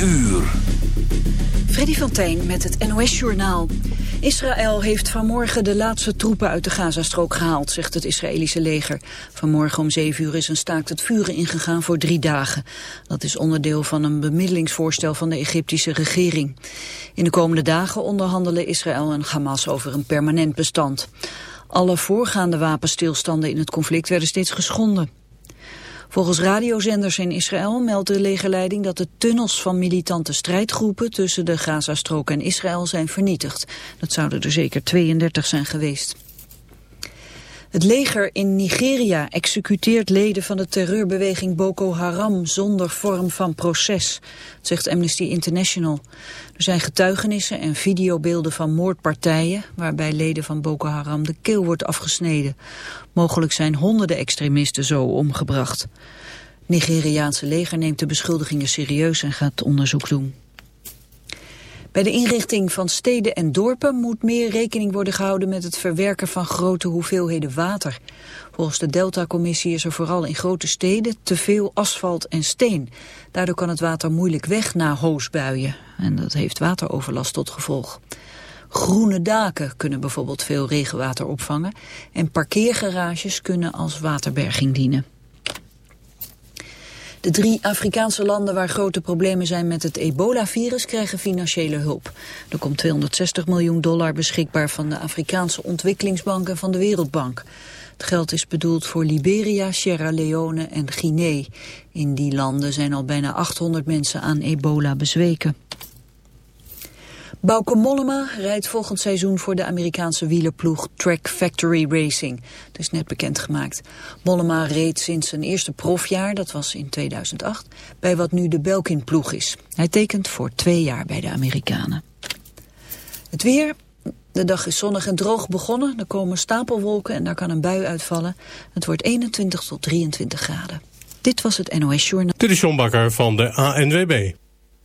uur. Freddy van met het NOS-journaal. Israël heeft vanmorgen de laatste troepen uit de Gazastrook gehaald, zegt het Israëlische leger. Vanmorgen om zeven uur is een staakt het vuren ingegaan voor drie dagen. Dat is onderdeel van een bemiddelingsvoorstel van de Egyptische regering. In de komende dagen onderhandelen Israël en Hamas over een permanent bestand. Alle voorgaande wapenstilstanden in het conflict werden steeds geschonden. Volgens radiozenders in Israël meldt de legerleiding dat de tunnels van militante strijdgroepen tussen de Gazastrook en Israël zijn vernietigd. Dat zouden er zeker 32 zijn geweest. Het leger in Nigeria executeert leden van de terreurbeweging Boko Haram zonder vorm van proces, zegt Amnesty International. Er zijn getuigenissen en videobeelden van moordpartijen waarbij leden van Boko Haram de keel wordt afgesneden. Mogelijk zijn honderden extremisten zo omgebracht. Nigeriaanse leger neemt de beschuldigingen serieus en gaat onderzoek doen. Bij de inrichting van steden en dorpen moet meer rekening worden gehouden met het verwerken van grote hoeveelheden water. Volgens de Delta-commissie is er vooral in grote steden te veel asfalt en steen. Daardoor kan het water moeilijk weg na hoosbuien en dat heeft wateroverlast tot gevolg. Groene daken kunnen bijvoorbeeld veel regenwater opvangen en parkeergarages kunnen als waterberging dienen. De drie Afrikaanse landen waar grote problemen zijn met het ebola-virus krijgen financiële hulp. Er komt 260 miljoen dollar beschikbaar van de Afrikaanse ontwikkelingsbank en van de Wereldbank. Het geld is bedoeld voor Liberia, Sierra Leone en Guinea. In die landen zijn al bijna 800 mensen aan ebola bezweken. Bauke Mollema rijdt volgend seizoen voor de Amerikaanse wielerploeg Track Factory Racing. Het is net bekendgemaakt. Mollema reed sinds zijn eerste profjaar, dat was in 2008, bij wat nu de Belkin-ploeg is. Hij tekent voor twee jaar bij de Amerikanen. Het weer, de dag is zonnig en droog begonnen. Er komen stapelwolken en daar kan een bui uitvallen. Het wordt 21 tot 23 graden. Dit was het NOS Journal. Dit is John Bakker van de ANWB.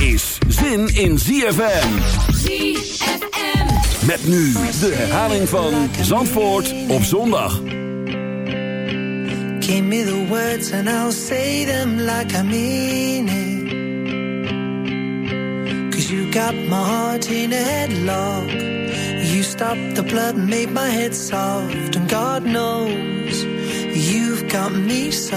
is zin in ZFM. ZFM. Met nu de herhaling van Zandvoort op zondag. Give me the words and I'll say them like I mean it. Cause you got my heart in a headlock. You stopped the blood and made my head soft. And God knows you've got me so.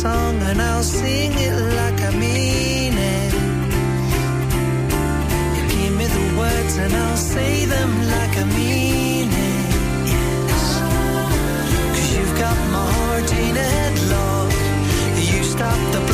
song and I'll sing it like I mean it. You give me the words and I'll say them like I mean it. Cause you've got my heart in headlock. You stop the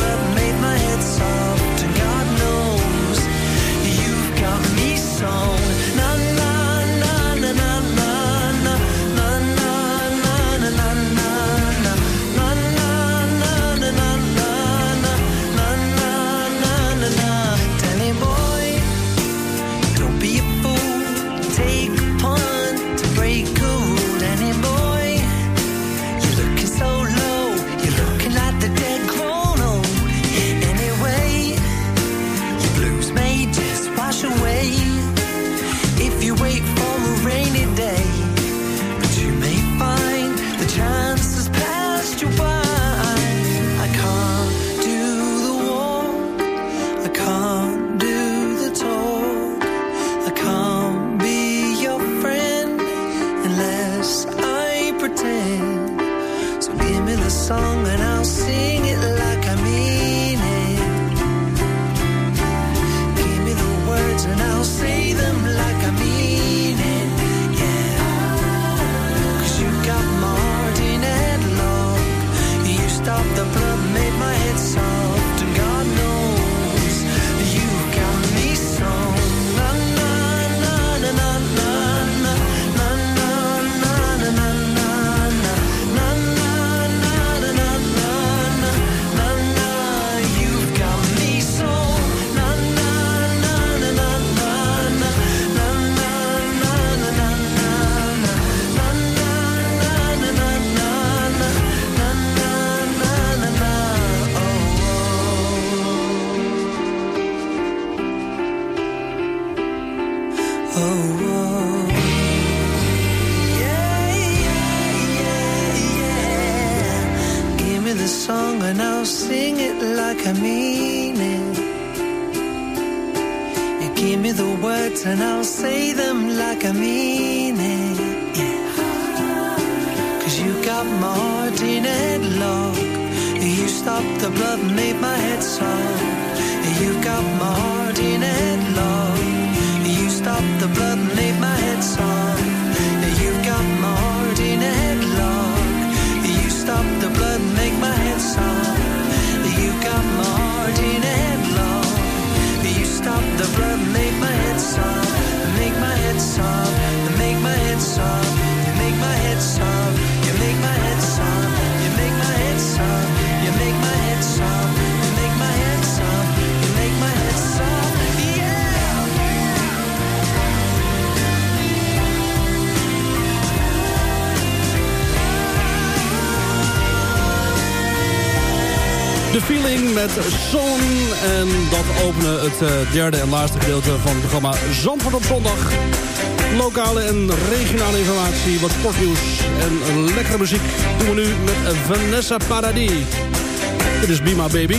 Eh, derde en laatste gedeelte van het programma Zandvoort op zondag. Lokale en regionale informatie, wat sportnieuws en lekkere muziek doen we nu met Vanessa Paradis. Dit is Bima Baby.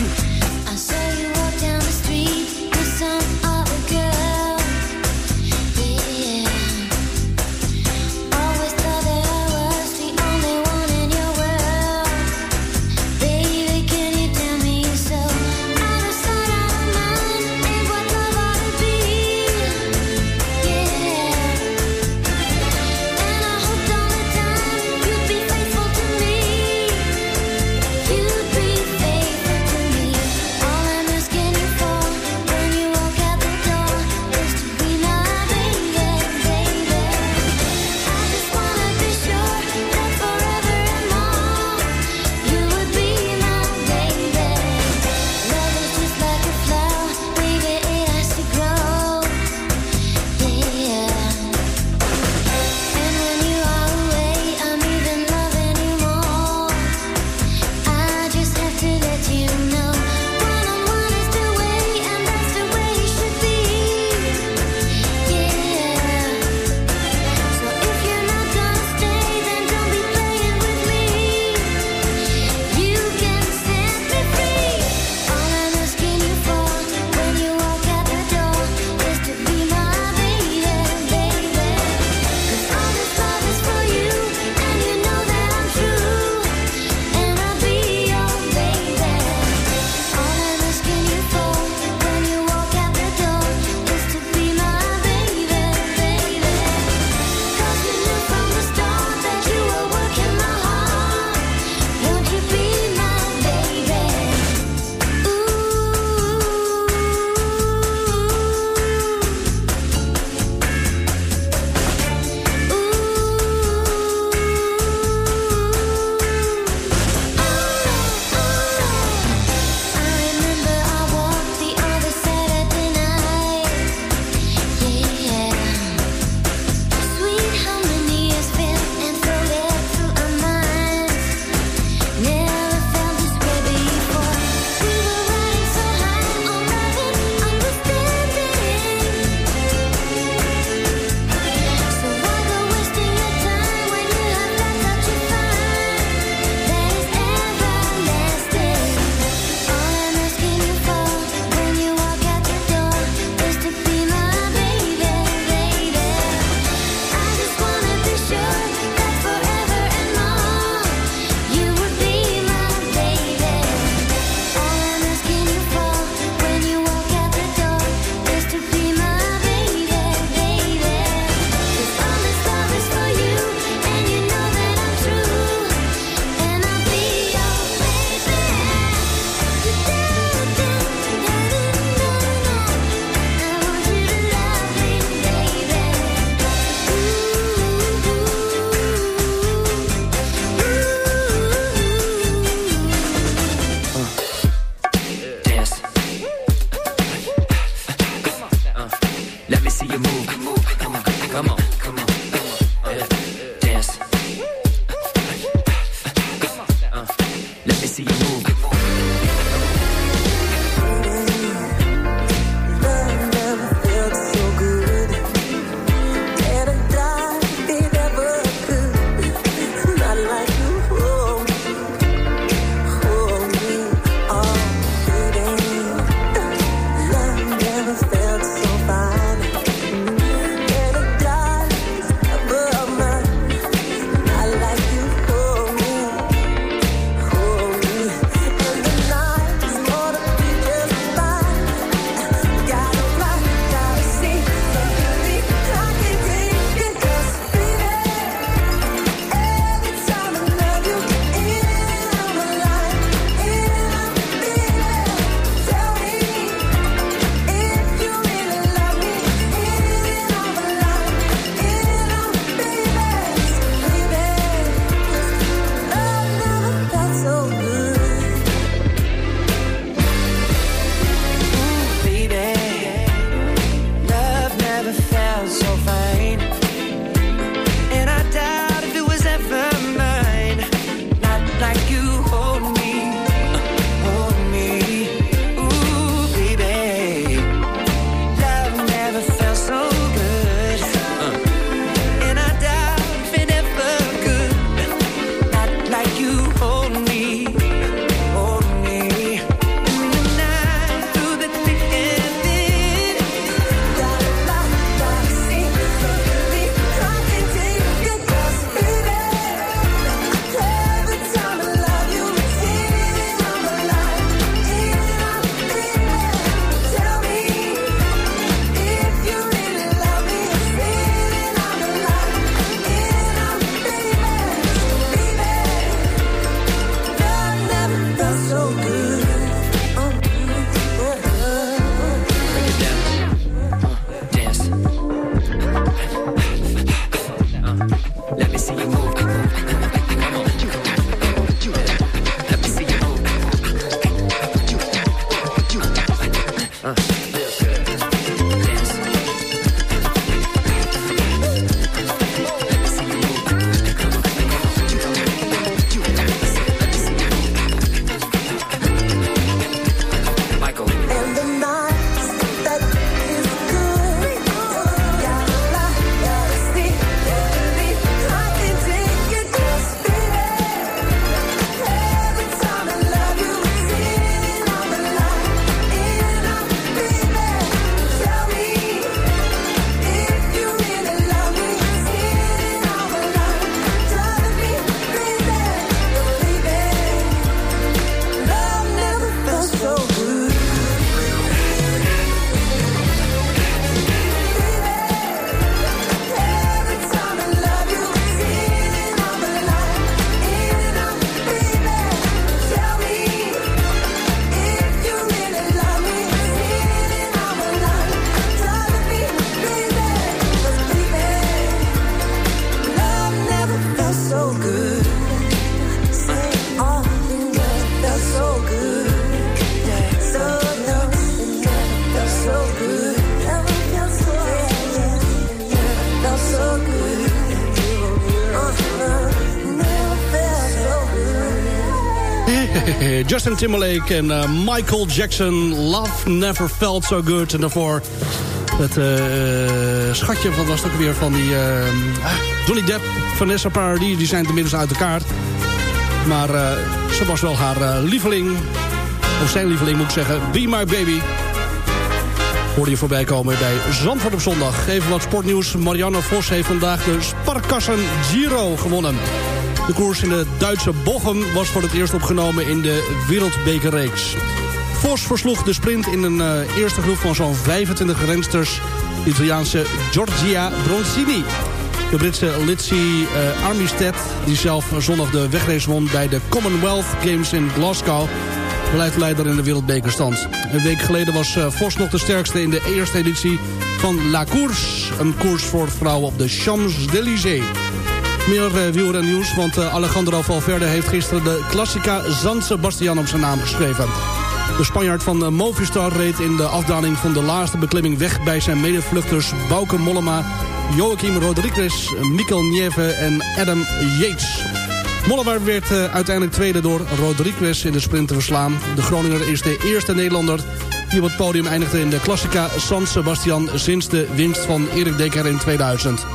Justin Timberlake en eh, Michael Jackson. Love Never Felt So Good. En daarvoor het eh, schatje, wat was ook weer van die... ah, Johnny Depp, Vanessa Paradis, die zijn inmiddels uit elkaar. Maar eh, ze was wel haar lieveling. Of zijn lieveling moet ik zeggen. Be My Baby. Hoorde je voorbij komen bij Zandvoort op zondag. Even wat sportnieuws. Marianne Vos heeft vandaag de Sparkassen Giro gewonnen. De koers in de Duitse Bochum was voor het eerst opgenomen in de Wereldbekerreeks. Vos versloeg de sprint in een eh, eerste groep van zo'n 25 rensters. Italiaanse Giorgia Bronzini. De Britse Lizzie eh, Armistead, die zelf zondag de wegrace won bij de Commonwealth Games in Glasgow, blijft leider in de wereldbekerstand. Een week geleden was eh, Vos nog de sterkste in de eerste editie van La Course. Een koers voor vrouwen op de Champs-Élysées. Meer uh, wielrennieuws, want eh, Alejandro Valverde heeft gisteren de Classica San Sebastian op zijn naam geschreven. De Spanjaard van eh, Movistar reed in de afdaling van de laatste beklimming weg bij zijn medevluchters Bauke Mollema, Joachim Rodriguez, Mikkel Nieve en Adam Yates. Mollema werd eh, uiteindelijk tweede door Rodriguez in de sprint te verslaan. De Groninger is de eerste Nederlander die op het podium eindigde in de Classica San Sebastian sinds de winst van Erik Dekker in 2000.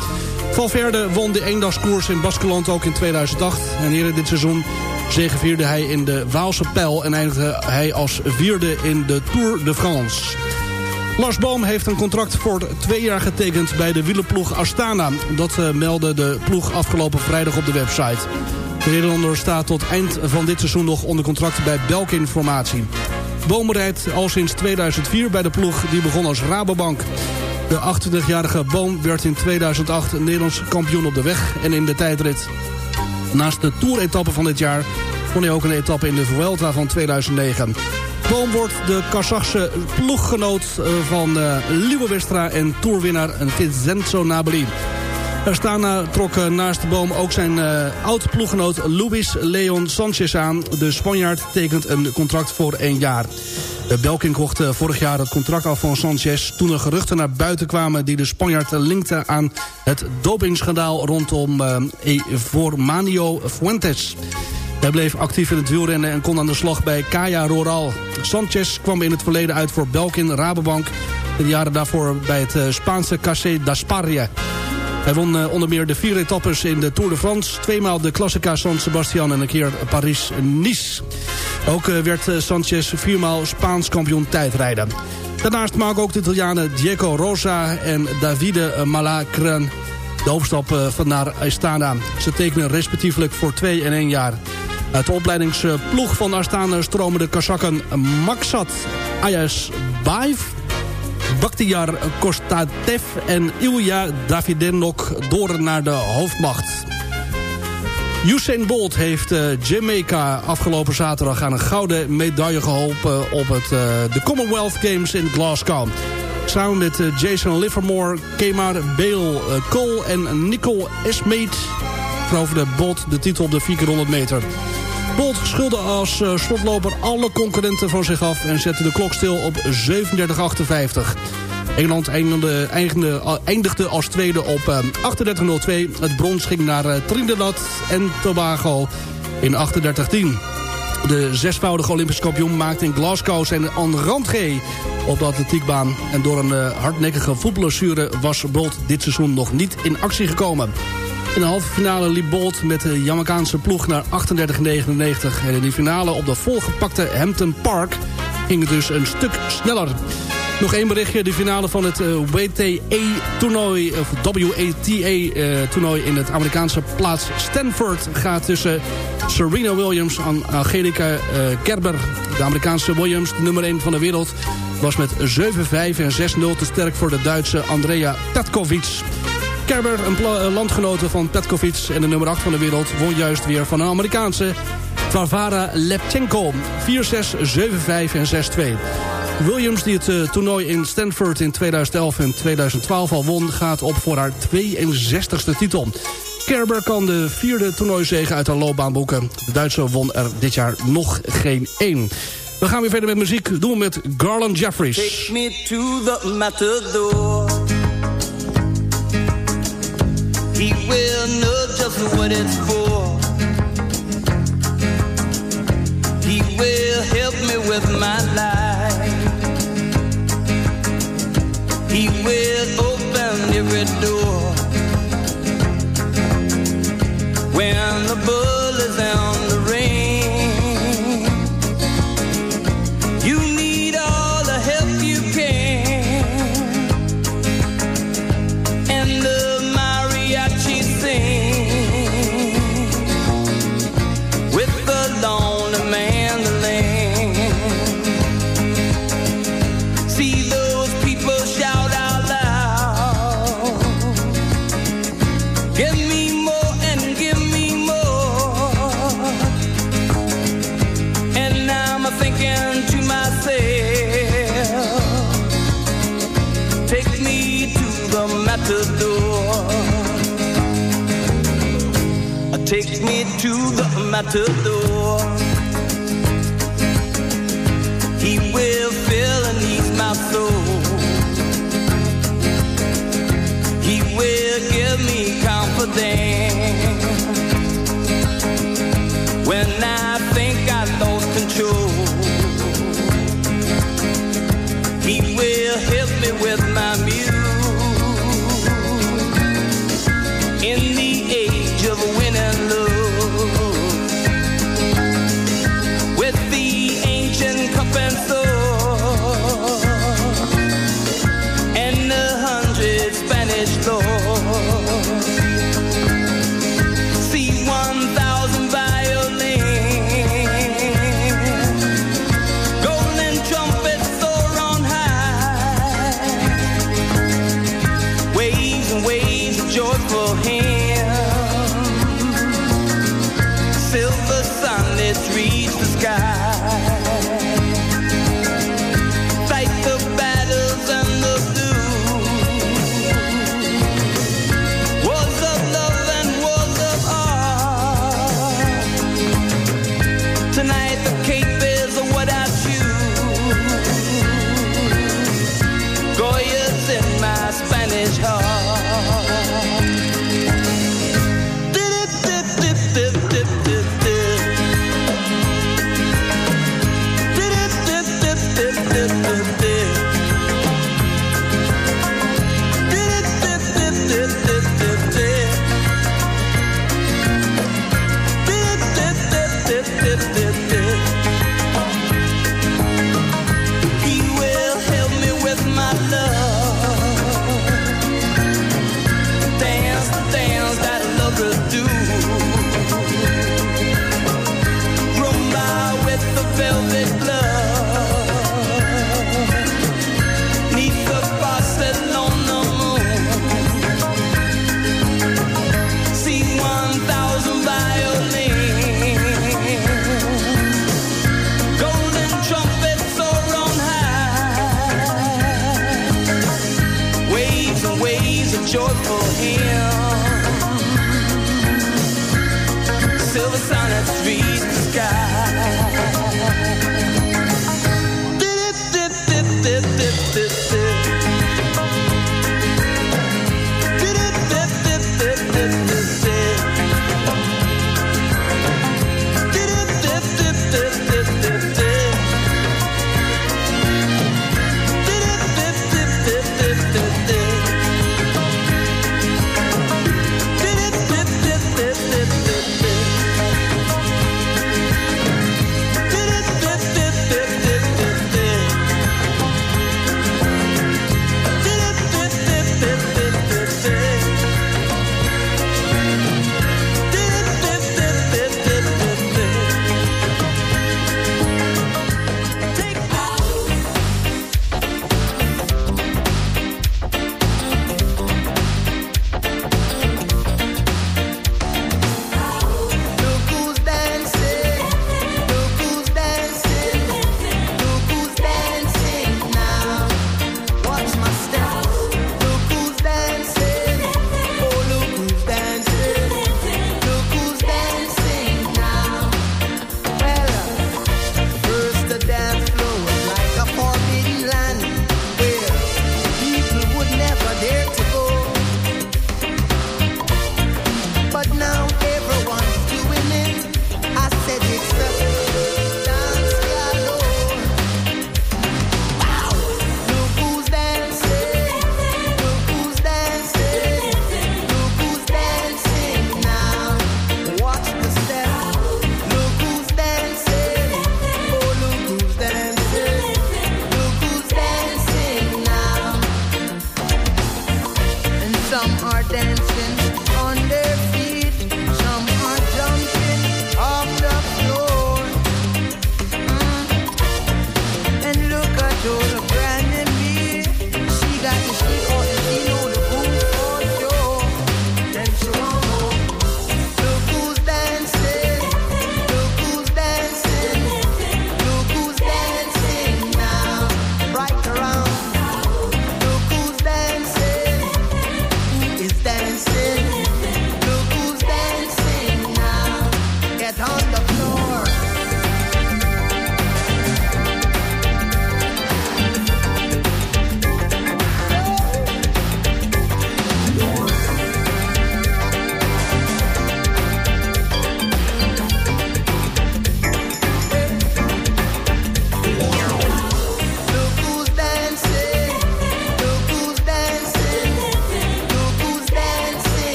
Valverde won de eendagskoers in Baskeland ook in 2008. En eerder dit seizoen zegevierde hij in de Waalse Pijl... en eindigde hij als vierde in de Tour de France. Lars Boom heeft een contract voor twee jaar getekend bij de wielerploeg Astana. Dat uh, meldde de ploeg afgelopen vrijdag op de website. De Nederlander staat tot eind van dit seizoen nog onder contract bij Belkin Informatie. Boom rijdt al sinds 2004 bij de ploeg die begon als Rabobank. De 28-jarige Boom werd in 2008 Nederlands kampioen op de weg en in de tijdrit. Naast de Tour-etappe van dit jaar won hij ook een etappe in de Vuelta van 2009. Boom wordt de Kazachse ploeggenoot van uh, Lieve Westra en toerwinnaar Vincenzo Nibali. Astana trok naast boom ook zijn uh, oud-ploeggenoot Luis Leon Sanchez aan. De Spanjaard tekent een contract voor één jaar. Uh, Belkin kocht uh, vorig jaar het contract af van Sanchez... toen er geruchten naar buiten kwamen die de Spanjaard linkten aan het dopingschandaal rondom Formanio Fuentes. Hij bleef actief in het wielrennen en kon aan de slag bij Kaya Roral. Sanchez kwam in het verleden uit voor Belkin, Rabobank... de jaren daarvoor bij het Spaanse Case d'Asparia. Hij won onder meer de vier etappes in de Tour de France... tweemaal de Classica San Sebastian en een keer Paris-Nice. Ook uh, werd uh, Sanchez viermaal Spaans kampioen tijdrijden. Daarnaast maken ook de Italianen Diego Rosa en Davide Malacren... de overstap van naar Astana. Ze tekenen respectievelijk voor twee en één jaar. Uit de opleidingsploeg van Astana stromen de Kazakken Maksat Ayas Baev... Bakhtiar Kostatev en Ilya Davidenok door naar de hoofdmacht. Usain Bolt heeft uh, Jamaica afgelopen zaterdag aan een gouden medaille geholpen op het, uh, de Commonwealth Games in Glasgow. Samen met uh, Jason Livermore, Kemar Bale Cole en Nicole Esmeet veroverde Bolt de titel op de 400 meter. Bolt schulde als slotloper alle concurrenten van zich af... en zette de klok stil op 37,58. Engeland eindigde, eindigde, als tweede op uh, 38,02. Het brons ging naar uh, Trinidad en Tobago in 38,10. De zesvoudige Olympisch kampioen maakte in Glasgow zijn randgee op de atletiekbaan. En door een uh, hardnekkige voetblessure was Bolt dit seizoen nog niet in actie gekomen. In de halve finale liep Bolt met de Jamaicaanse ploeg naar 38,99. En in de finale op de volgepakte Hampton Park ging het dus een stuk sneller. Nog één berichtje. De finale van het uh, WTA-toernooi, of WTA-toernooi in het Amerikaanse plaats Stanford... gaat tussen Serena Williams en Angelica Kerber. De Amerikaanse Williams, nummer 1 van de wereld... was met 7-5 en 6-0 te sterk voor de Duitse Andrea Petkovic... Kerber, een landgenote van Petkovic en de nummer 8 van de wereld... won juist weer van een Amerikaanse Varvara Lepchenko. 4-6, 7-5 en 6-2. Williams, die het uh, toernooi in Stanford in 2011 en 2012 al won... gaat op voor haar 62e titel. Kerber kan de vierde toernooizege uit haar loopbaan boeken. De Duitse won er dit jaar nog geen één. We gaan weer verder met muziek. Doen we met Garland Jeffries. Take me to the matador. He will know just what it's for. He will Garland will open every door when the bull is down. to the matador. He will fill and ease my soul. He will give me confidence.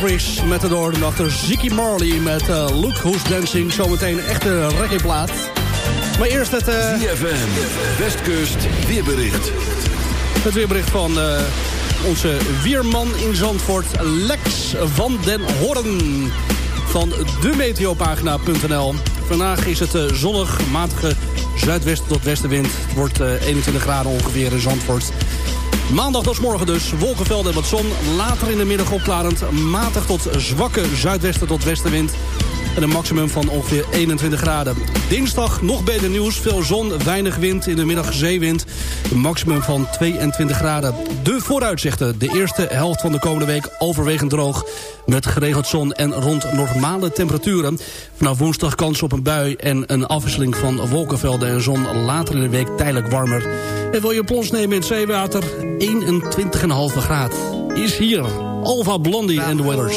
Jeffries met de achter Ziggy Marley met uh, Look Who's Dancing. Zometeen een echte reggae-plaat. Maar eerst het... Uh, Westkust, weerbericht. Het weerbericht van uh, onze weerman in Zandvoort, Lex van den Horn. Van demeteopagina.nl. Vandaag is het uh, zonnig, matige zuidwesten tot westenwind. Het wordt 21 graden ongeveer in Zandvoort. Maandag tot morgen dus. Wolkenvelden en wat zon. Later in de middag opklarend. Matig tot zwakke zuidwesten tot westenwind. En een maximum van ongeveer 21 graden. Dinsdag nog beter nieuws. Veel zon, weinig wind. In de middag zeewind. Een maximum van 22 graden. De vooruitzichten. De eerste helft van de komende week overwegend droog. Met geregeld zon en rond normale temperaturen. Vanaf woensdag kans op een bui en een afwisseling van wolkenvelden en zon. Later in de week tijdelijk warmer. En wil je plons nemen in het zeewater? 21,5 graad. Is hier Alva Blondie and the Weathers.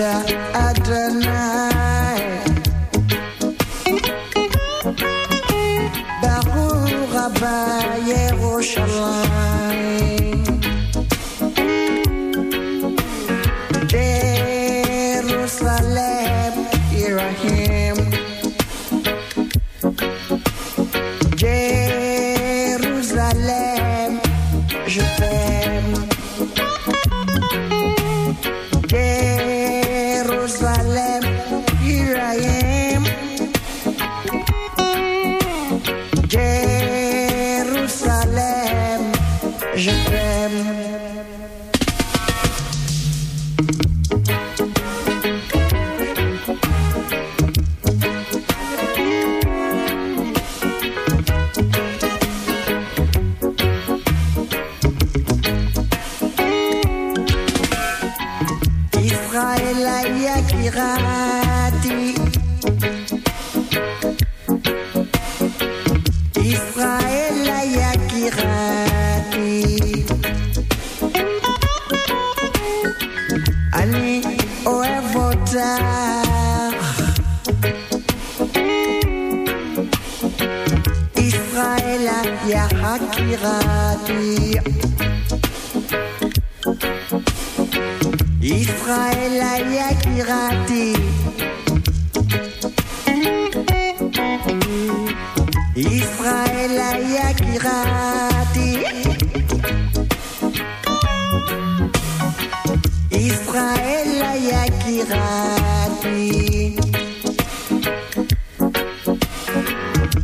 Adonai. Yerushalayim.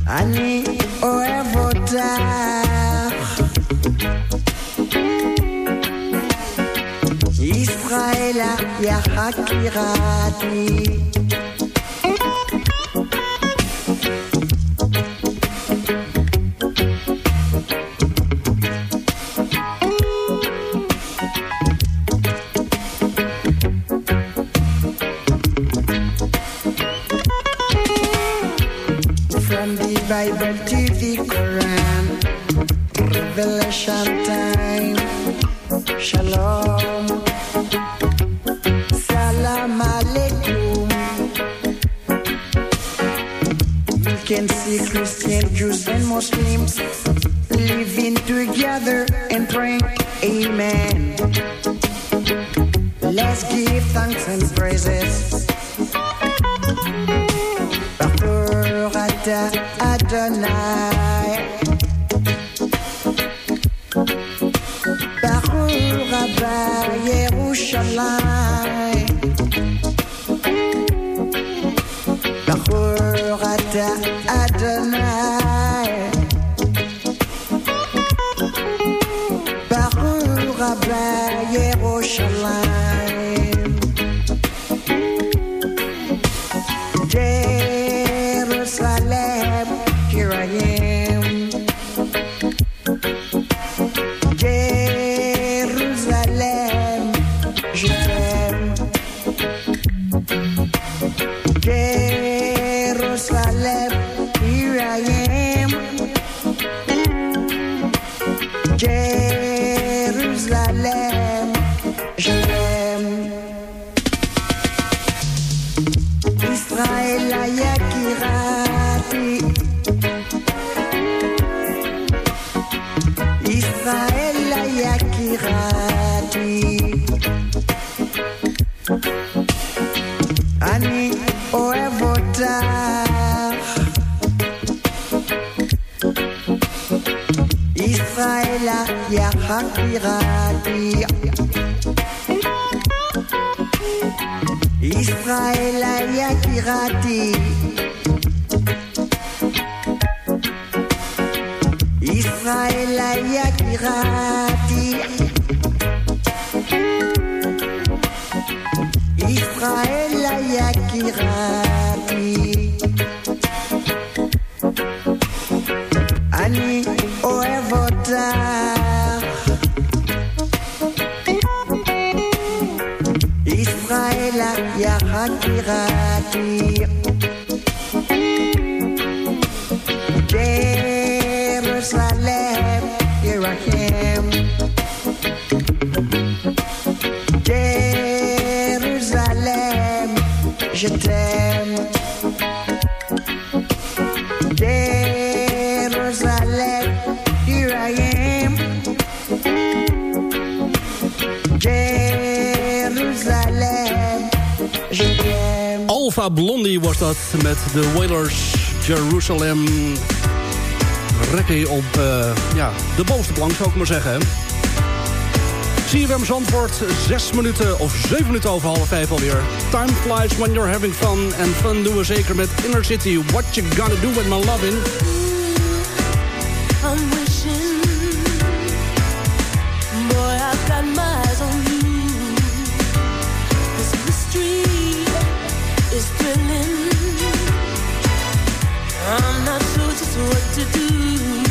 à nuit aurait vos tard Jerusalem. Reggae op eh, ja, de bovenste plank, zou ik maar zeggen. CFM Zandvoort, 6 minuten of 7 minuten over half 5 alweer. Time flies when you're having fun. En fun doen we zeker met Inner City. What you gonna do with my lovin'? I'm wishing, boy, I've got my eyes on you. This mystery is thrilling. I'm not sure just what to do.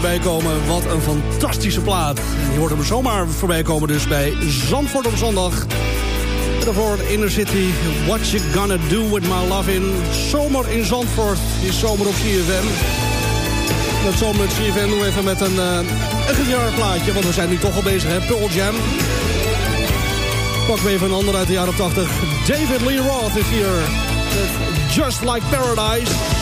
Voorbij. Wat een fantastische plaat. Je hoort hem zomaar voorbij komen dus bij Zandvoort op zondag. Daarvoor Inner City, What You Gonna Do With My Love In. Zomer in Zandvoort is zomer op CFM. Dat zomer met CFM doen even met een, uh, een gitaarplaatje. Want we zijn nu toch al bezig, hè. Pearl Jam. Pak we even een ander uit de jaren 80. David Lee Roth is hier. Just Like Paradise.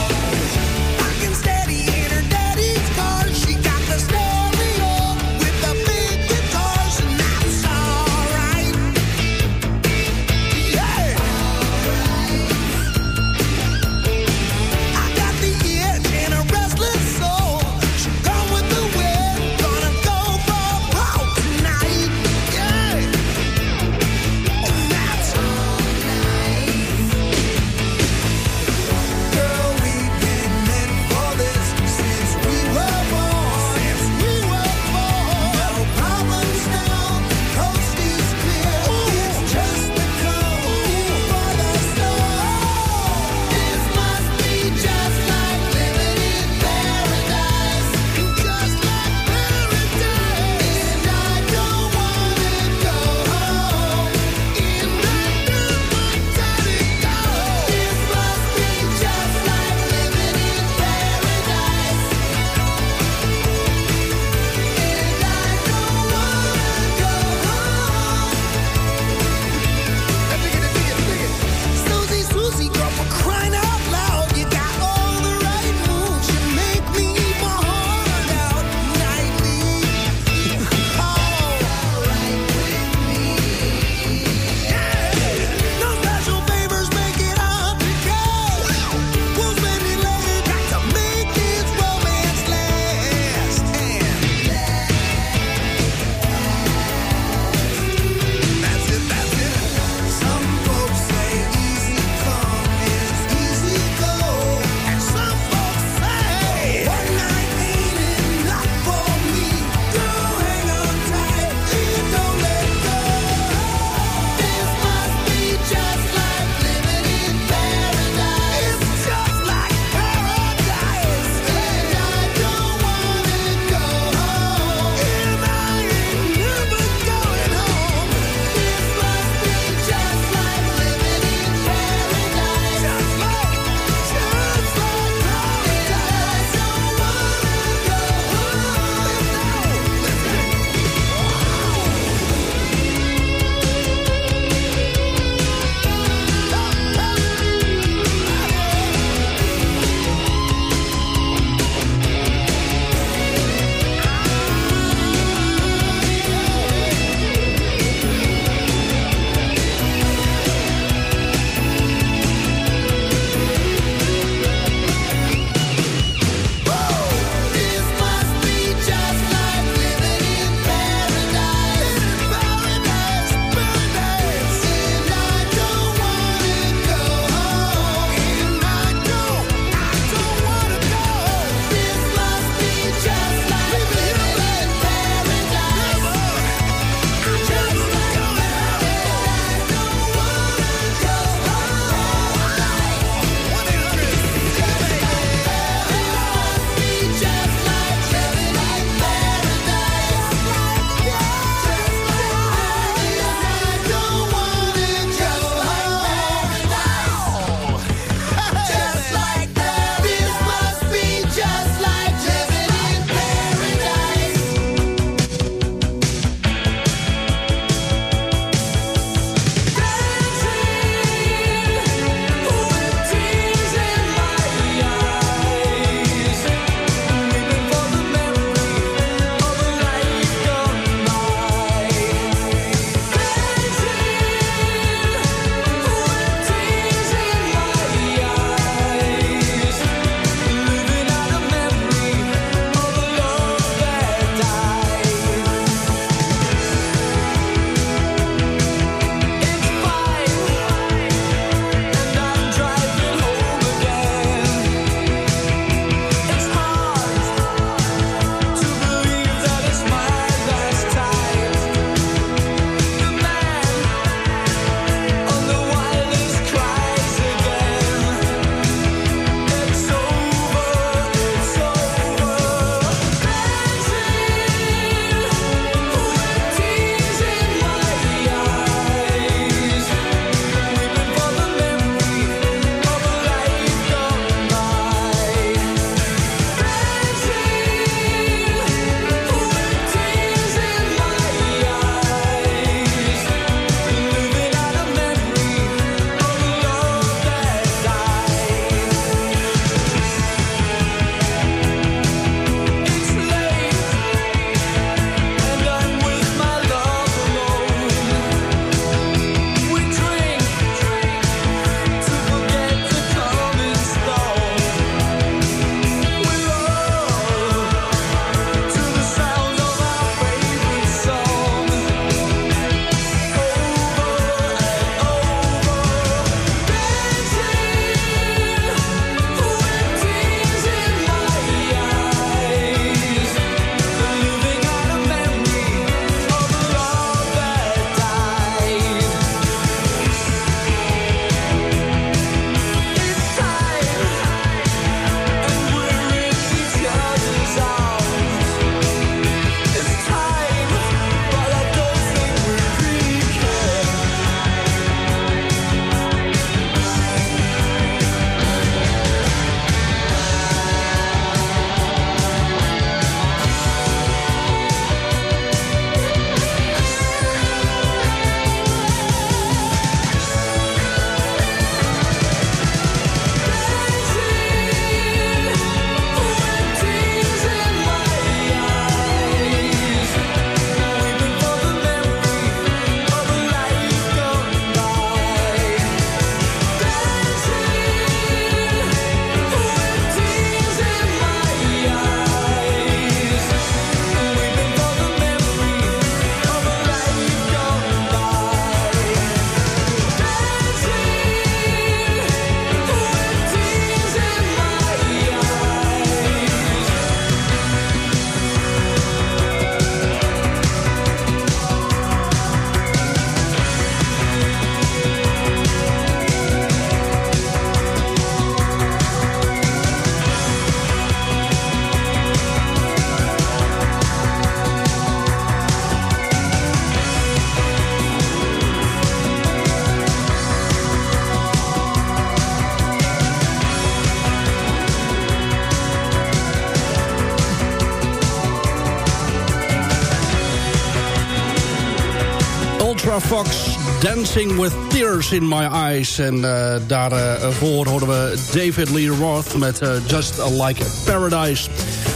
Dancing with Tears in My Eyes. En uh, daarvoor hoorden we David Lee Roth met uh, Just Like Paradise.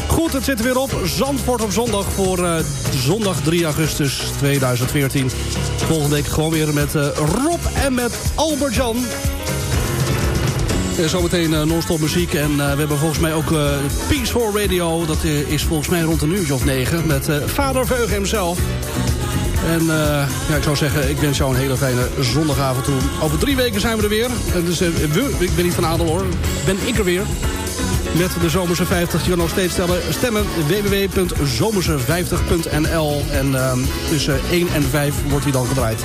Goed, het zit er weer op. Zandvoort op zondag voor uh, zondag 3 augustus 2014. Volgende week gewoon weer met Rob en met Albert Jan. Uh, zometeen non-stop muziek. En we hebben volgens mij ook Peace for Radio. Dat is volgens mij rond een uurtje of negen. Met Vader Veug hemzelf. En uh, ja, ik zou zeggen, ik wens jou een hele fijne zondagavond toe. Over drie weken zijn we er weer. Dus, we, ik ben niet van Adel hoor. Ben ik er weer. Met de Zomerse 50. Je kan nog steeds stellen, stemmen www.zomerse50.nl. En uh, tussen 1 en 5 wordt hij dan gedraaid.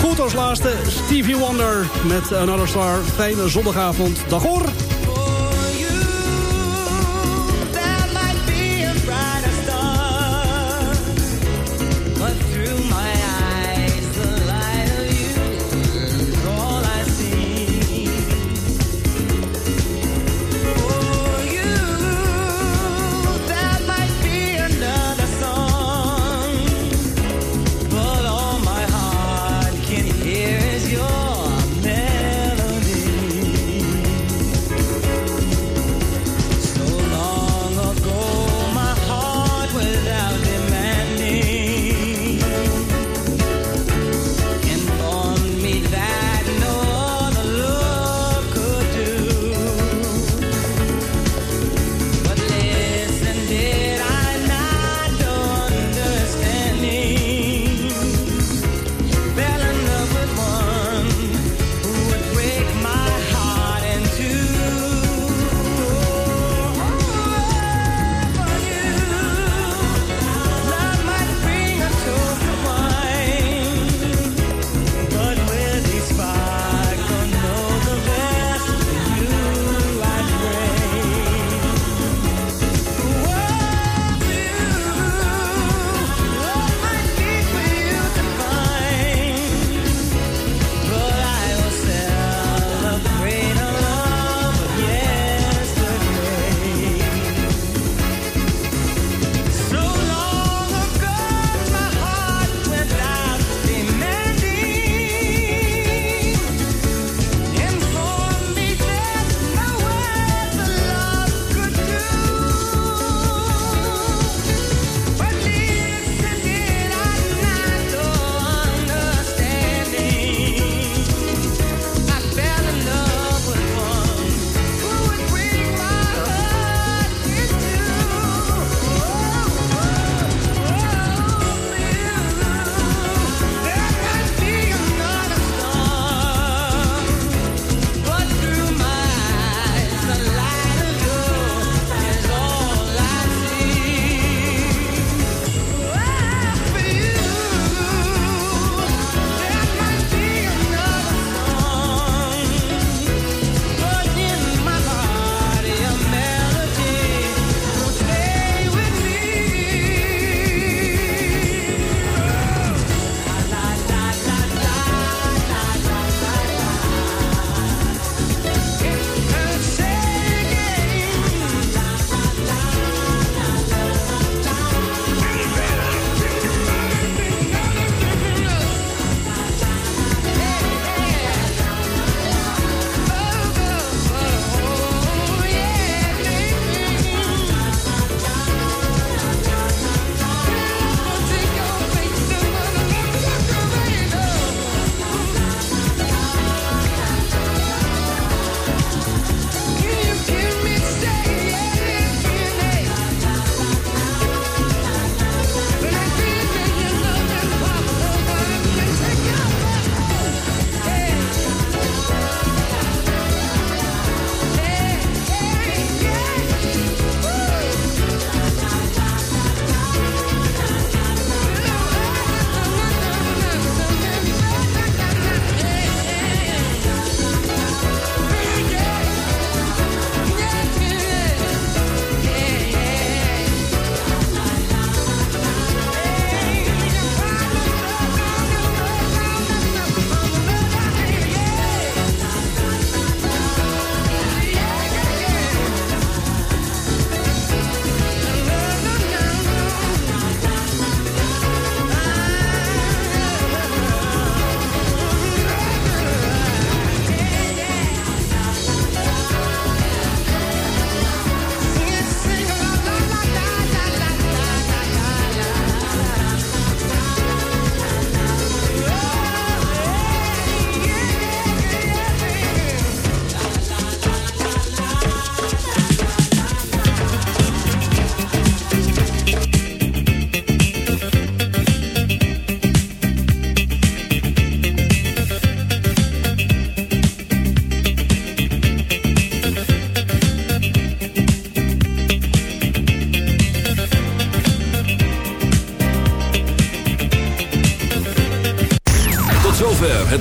Goed als laatste, Stevie Wonder met Another Star. Fijne zondagavond. Dag hoor!